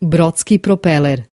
brodski propeller.